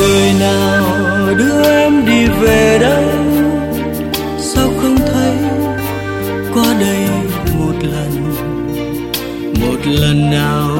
đời nào đưa em đi về đâu? Sao không thấy qua đây một lần? Một lần nào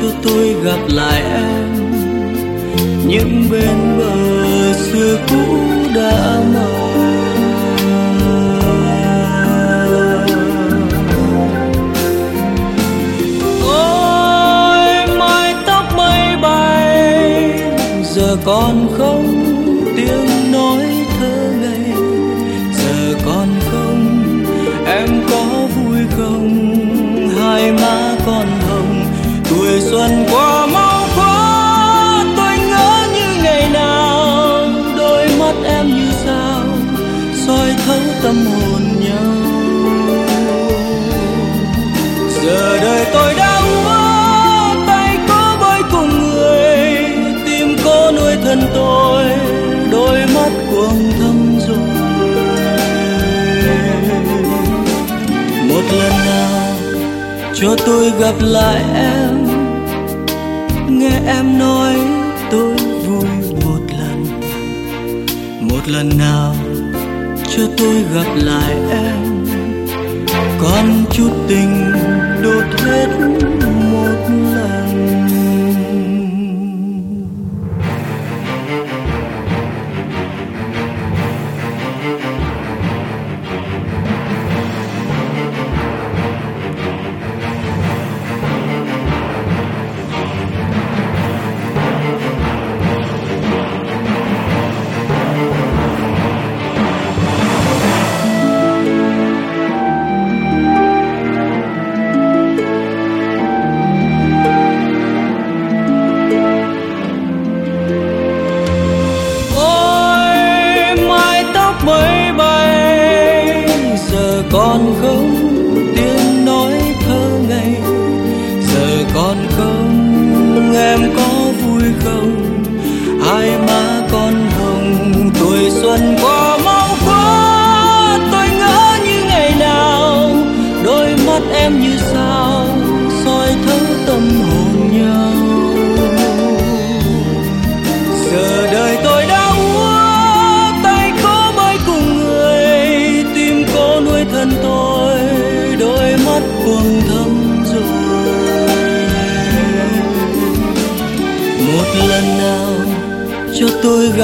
cho tôi gặp lại em? Những bên bờ xưa cũ đã xuân qua mau quá tôi ngỡ như ngày nào. Đôi mắt em như sao, soi thấu tâm hồn nhau. Giờ đời tôi đã úa tay có bơi cùng người, tim có nuôi thân tôi, đôi mắt cuồng thâm rồi. Một lần nào, cho tôi gặp lại em. Lần nào cho tôi gặp lại em. Còn chút tình đốt hết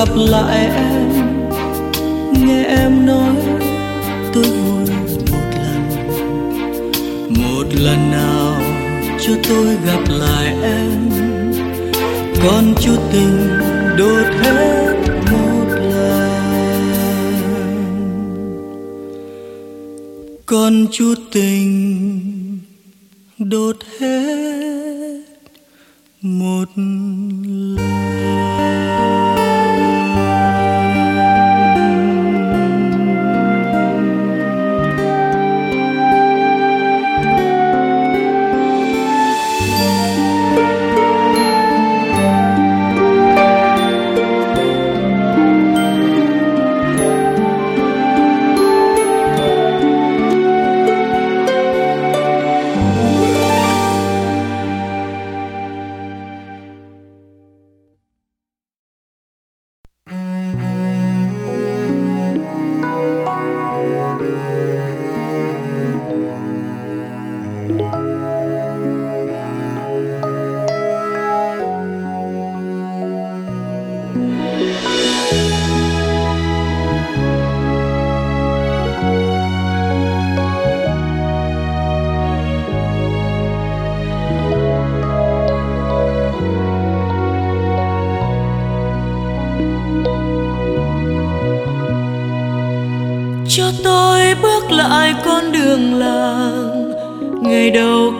gặp lại em, nghe em nói tôi vui một lần một lần nào cho tôi gặp lại em, còn chút tình đốt hết một lần còn chút tình đốt hết một lần.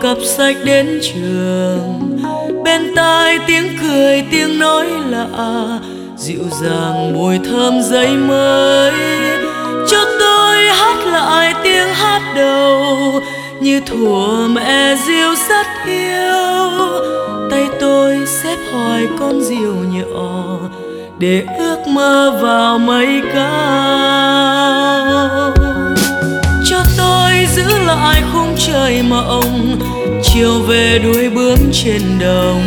cặp sách đến trường. Bên tai tiếng cười, tiếng nói lạ. Dịu dàng mùi thơm giấy mới. Cho tôi hát lại tiếng hát đầu. Như thủa mẹ diêu rất yêu. Tay tôi xếp hỏi con diều nhỏ. Để ước mơ vào mây cao lại khung trời mộng chiều về đuôi bướm trên đồng.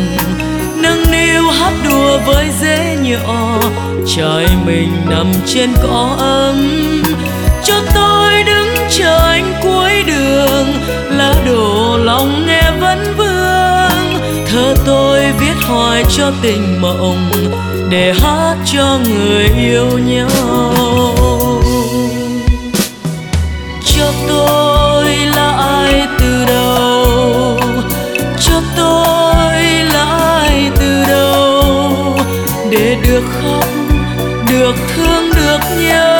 Nâng niu hát đùa với dế nhỏ trời mình nằm trên cỏ ấm. Cho tôi đứng chờ anh cuối đường, lá đổ lòng nghe vẫn vương. Thơ tôi viết hoài cho tình mộng để hát cho người yêu nhau. Cho tôi lại từ đầu? Cho tôi lại từ đầu? Để được khóc, được thương, được nhớ.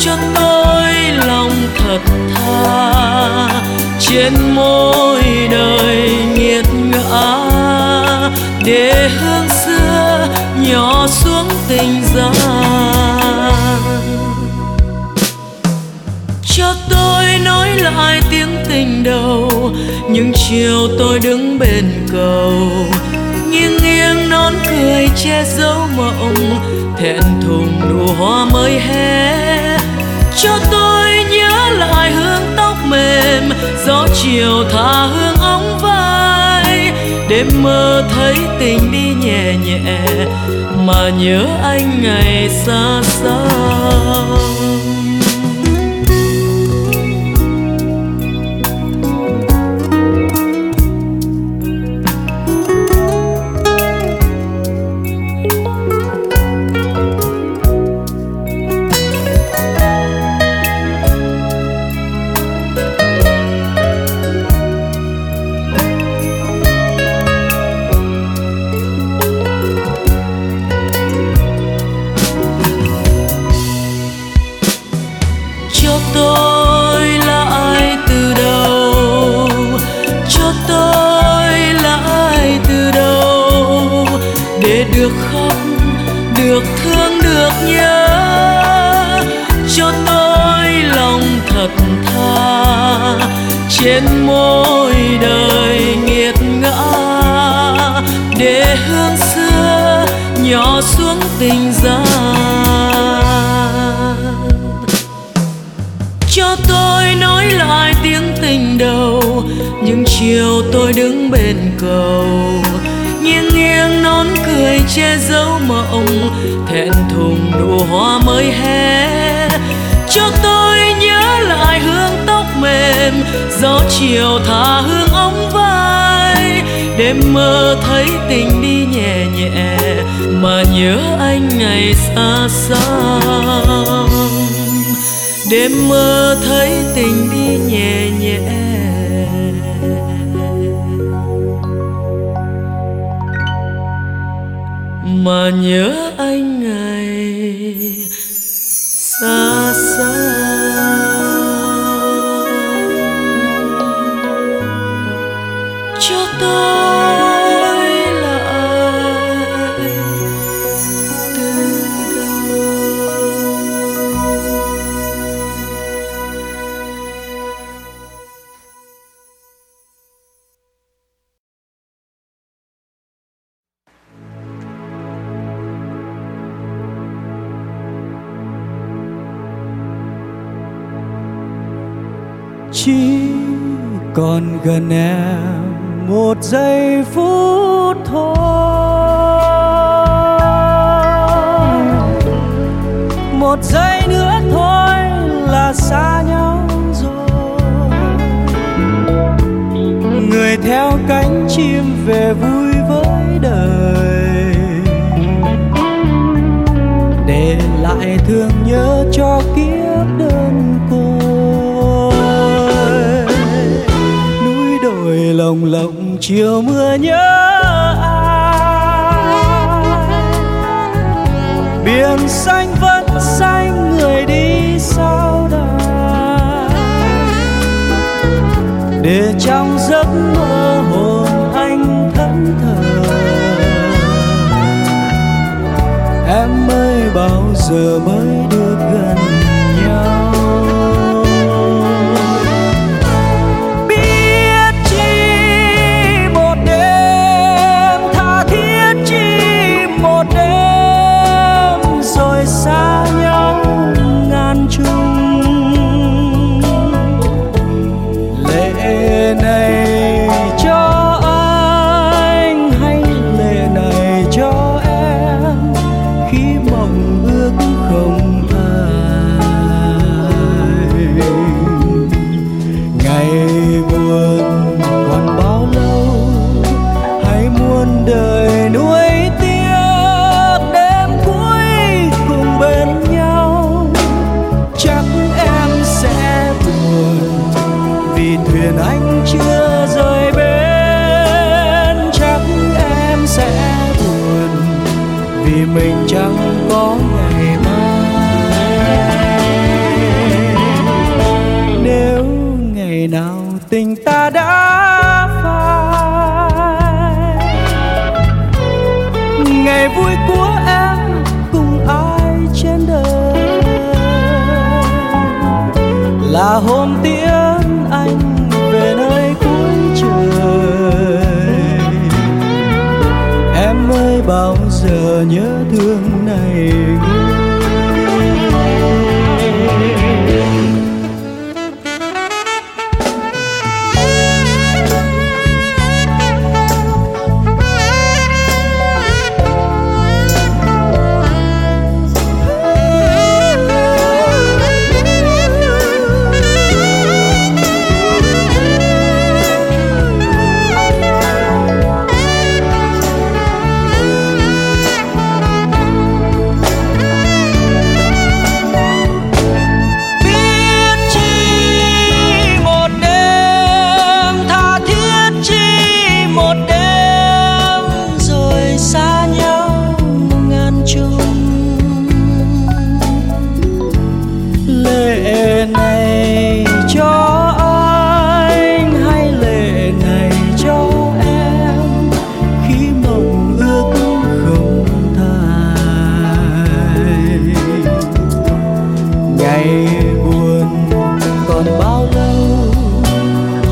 Cho tôi lòng thật tha. Trên môi đời nghiệt ngã. Để hương xưa nhỏ xuống tình gian tiếng những chiều tôi đứng bên cầu, nghiêng nghiêng nón cười che giấu mộng thẹn thùng nụ hoa mới hé. Cho tôi nhớ lại hương tóc mềm, gió chiều thả hương ống vai. Đêm mơ thấy tình đi nhẹ nhẹ, mà nhớ anh ngày xa xăm. Tình ra cho tôi nói lại tiếng tình đầu, những chiều tôi đứng bên cầu. Nghiêng nghiêng nón cười che giấu mộng thẹn thùng nụ hoa mới hé. Cho tôi nhớ lại hương tóc mềm, gió chiều thả hương ống vai đêm mơ thấy tình đi nhẹ nhẹ mà nhớ anh ngày xa xăm đêm mơ thấy tình đi nhẹ nhẹ. Mà nhớ anh ngày còn gần em một giây phút thôi. Một giây nữa thôi là xa nhau rồi. Người theo cánh chim về vui với đời. Để lại thương nhớ cho kiếp lòng chiều mưa nhớ ai. Biển xanh vẫn xanh, người đi sau đài để trong giấc mơ hồn anh thẫn thờ. Em ơi, bao giờ mới đưa ngày buồn còn bao lâu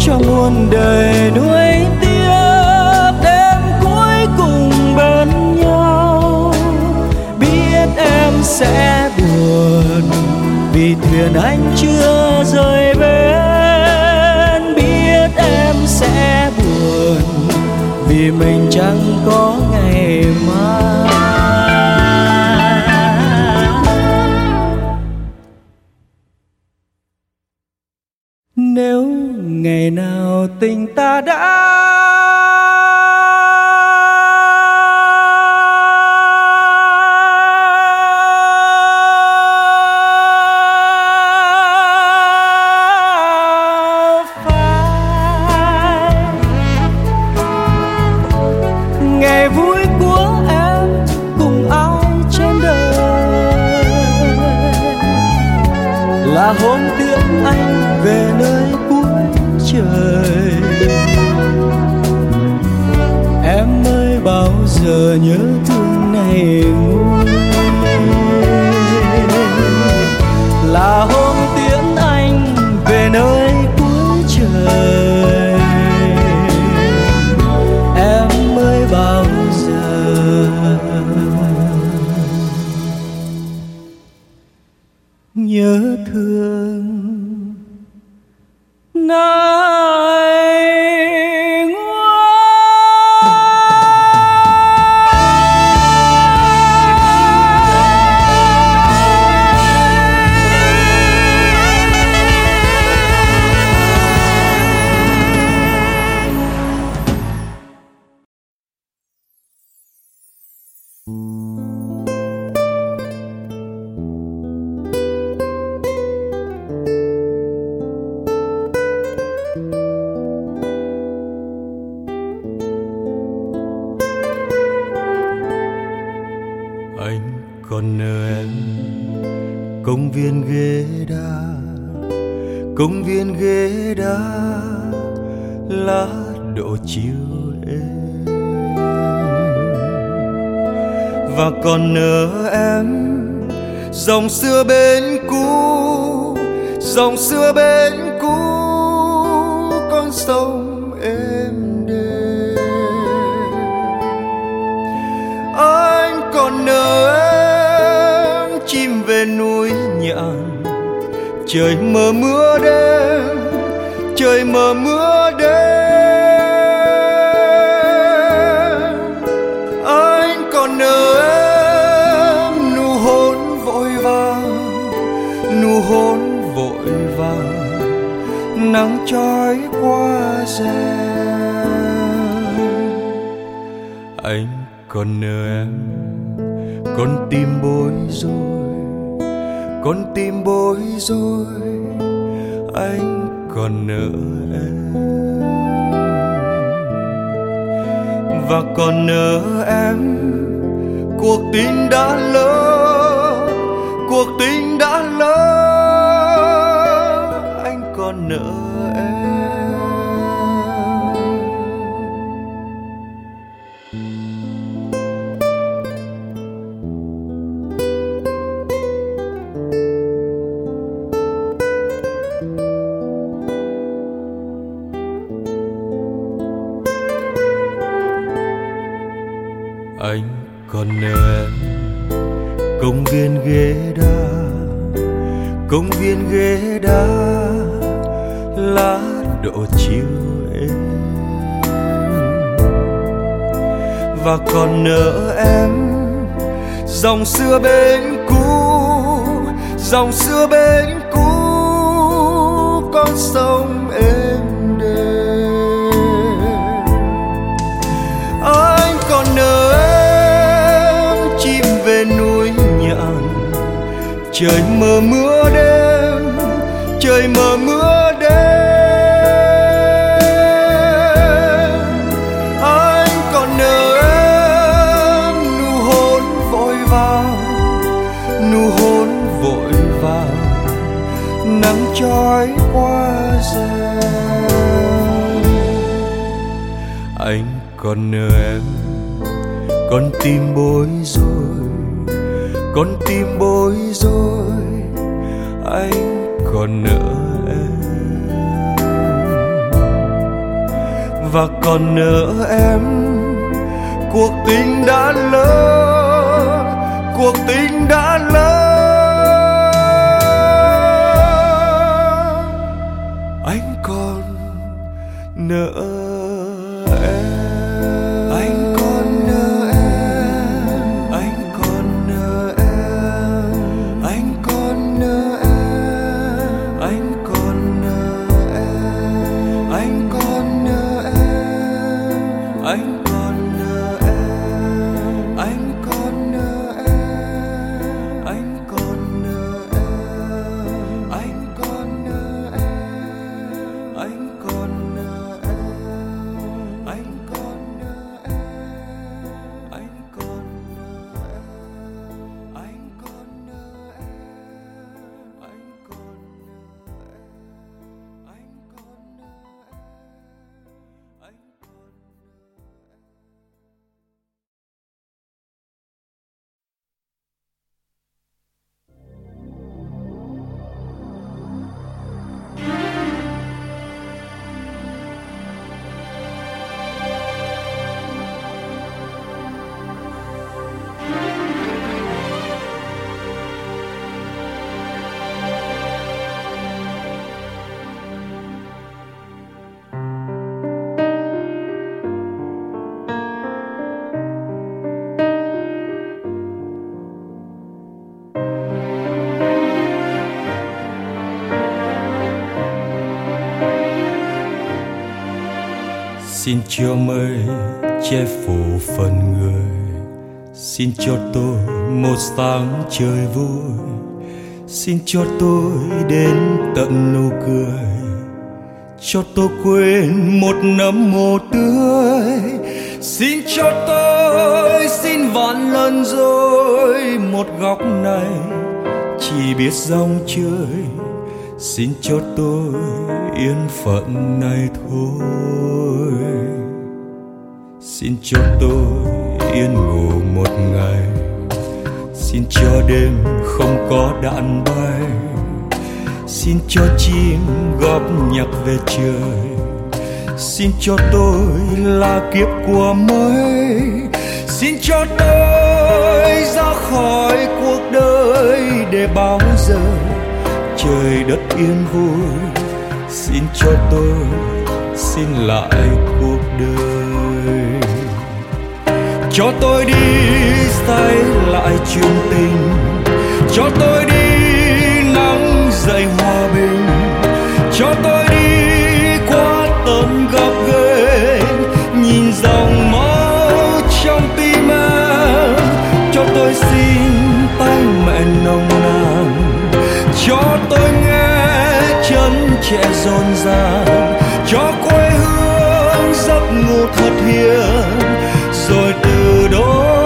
cho muôn đời nuối tiếc đêm cuối cùng bên nhau? Biết em sẽ buồn vì thuyền anh chưa rời bên biết em sẽ buồn vì mình chẳng có tình ta đã nhớ thương nay. Ghế đá, công viên ghế đá, lá độ chiều êm. Và còn nhớ em dòng xưa bên cũ, dòng xưa bên cũ, con sông êm đềm. Anh còn nhớ em lên núi nhạn. Trời mờ mưa đêm, trời mờ mưa đêm. Anh còn nhớ em? Nụ hôn vội vàng, nụ hôn vội vàng. Nắng trói qua rèm. Anh còn nhớ em, con tim bối rối con tim bối rối, anh còn nợ em. Và còn nợ em, cuộc tình đã lỡ, cuộc tình đã lỡ, anh còn nợ anh còn nợ em công viên ghế đá công viên ghế đá lá độ chiều em và còn nợ em dòng xưa bên cũ, dòng xưa bên cũ, con sông trời mờ mưa đêm, trời mờ mưa đêm. Anh còn nợ em, nụ hôn vội vàng, nụ hôn vội vàng, nắng trói qua rèm anh còn nợ em, con tim bối rối con tim bối rối, anh còn nợ em. Và còn nợ em, cuộc tình đã lỡ, cuộc tình đã lỡ. Anh còn nợ Xin cho mây che phủ phần người. Xin cho tôi một sáng trời vui. Xin cho tôi đến tận nụ cười. Cho tôi quên một nấm mồ tươi. Xin cho tôi xin vạn lần rồi Một góc này. Chỉ biết dòng chơi xin cho tôi yên phận này thôi. Xin cho tôi yên ngủ một ngày. Xin cho đêm không có đạn bay. Xin cho chim góp nhạc về trời. Xin cho tôi là kiếp của mây xin cho tôi ra khỏi cuộc đời để bao giờ trời đất yên vui xin cho tôi, xin lại cuộc đời. Cho tôi đi, say lại chuyện tình. Cho tôi đi, nắng dậy hòa bình. trẻ rộn ràng cho quê hương giấc ngủ thật hiền, rồi từ đó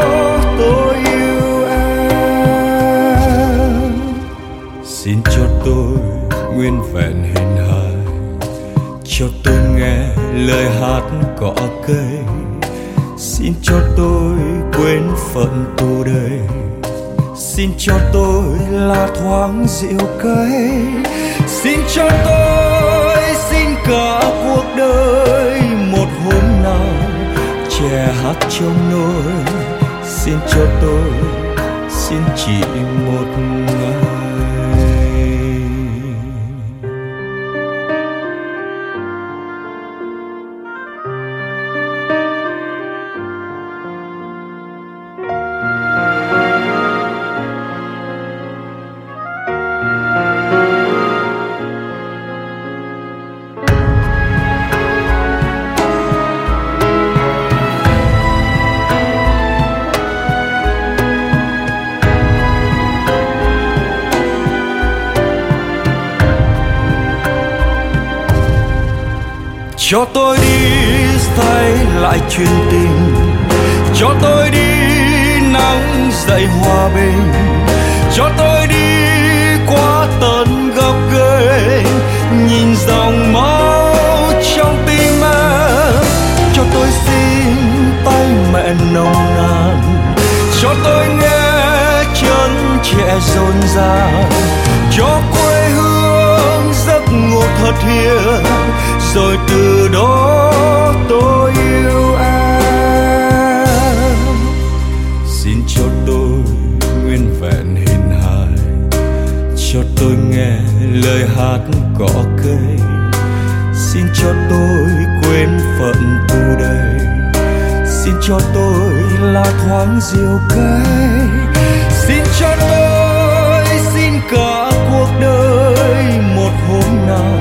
tôi yêu em. Xin cho tôi nguyên vẹn hình hài, cho tôi nghe lời hát cỏ cây xin cho tôi quên phận tù đầy xin cho tôi là thoáng rượu cây xin cho tôi, xin cả cuộc đời. Một hôm nào trẻ hát trong nôi xin cho tôi, xin chỉ một chuyên tình cho tôi đi nắng dậy hòa bình. Cho tôi đi qua tận góc ghềnh nhìn dòng máu trong tim em. Cho tôi xin tay mẹ nồng nàn. Cho tôi nghe chân trẻ rộn ràng. Cho quê hương giấc ngủ thật hiền. Rồi từ đó lời hát cỏ cây. Xin cho tôi quên phận tù đầy xin cho tôi là thoáng diều cây xin cho tôi xin cả cuộc đời một hôm nào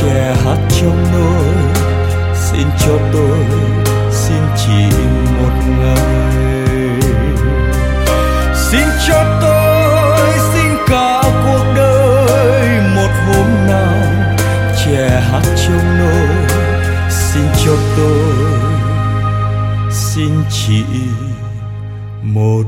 trẻ hát trong nôi xin cho tôi xin chỉ một ngày. Xin cho tôi tôi. Xin chỉ một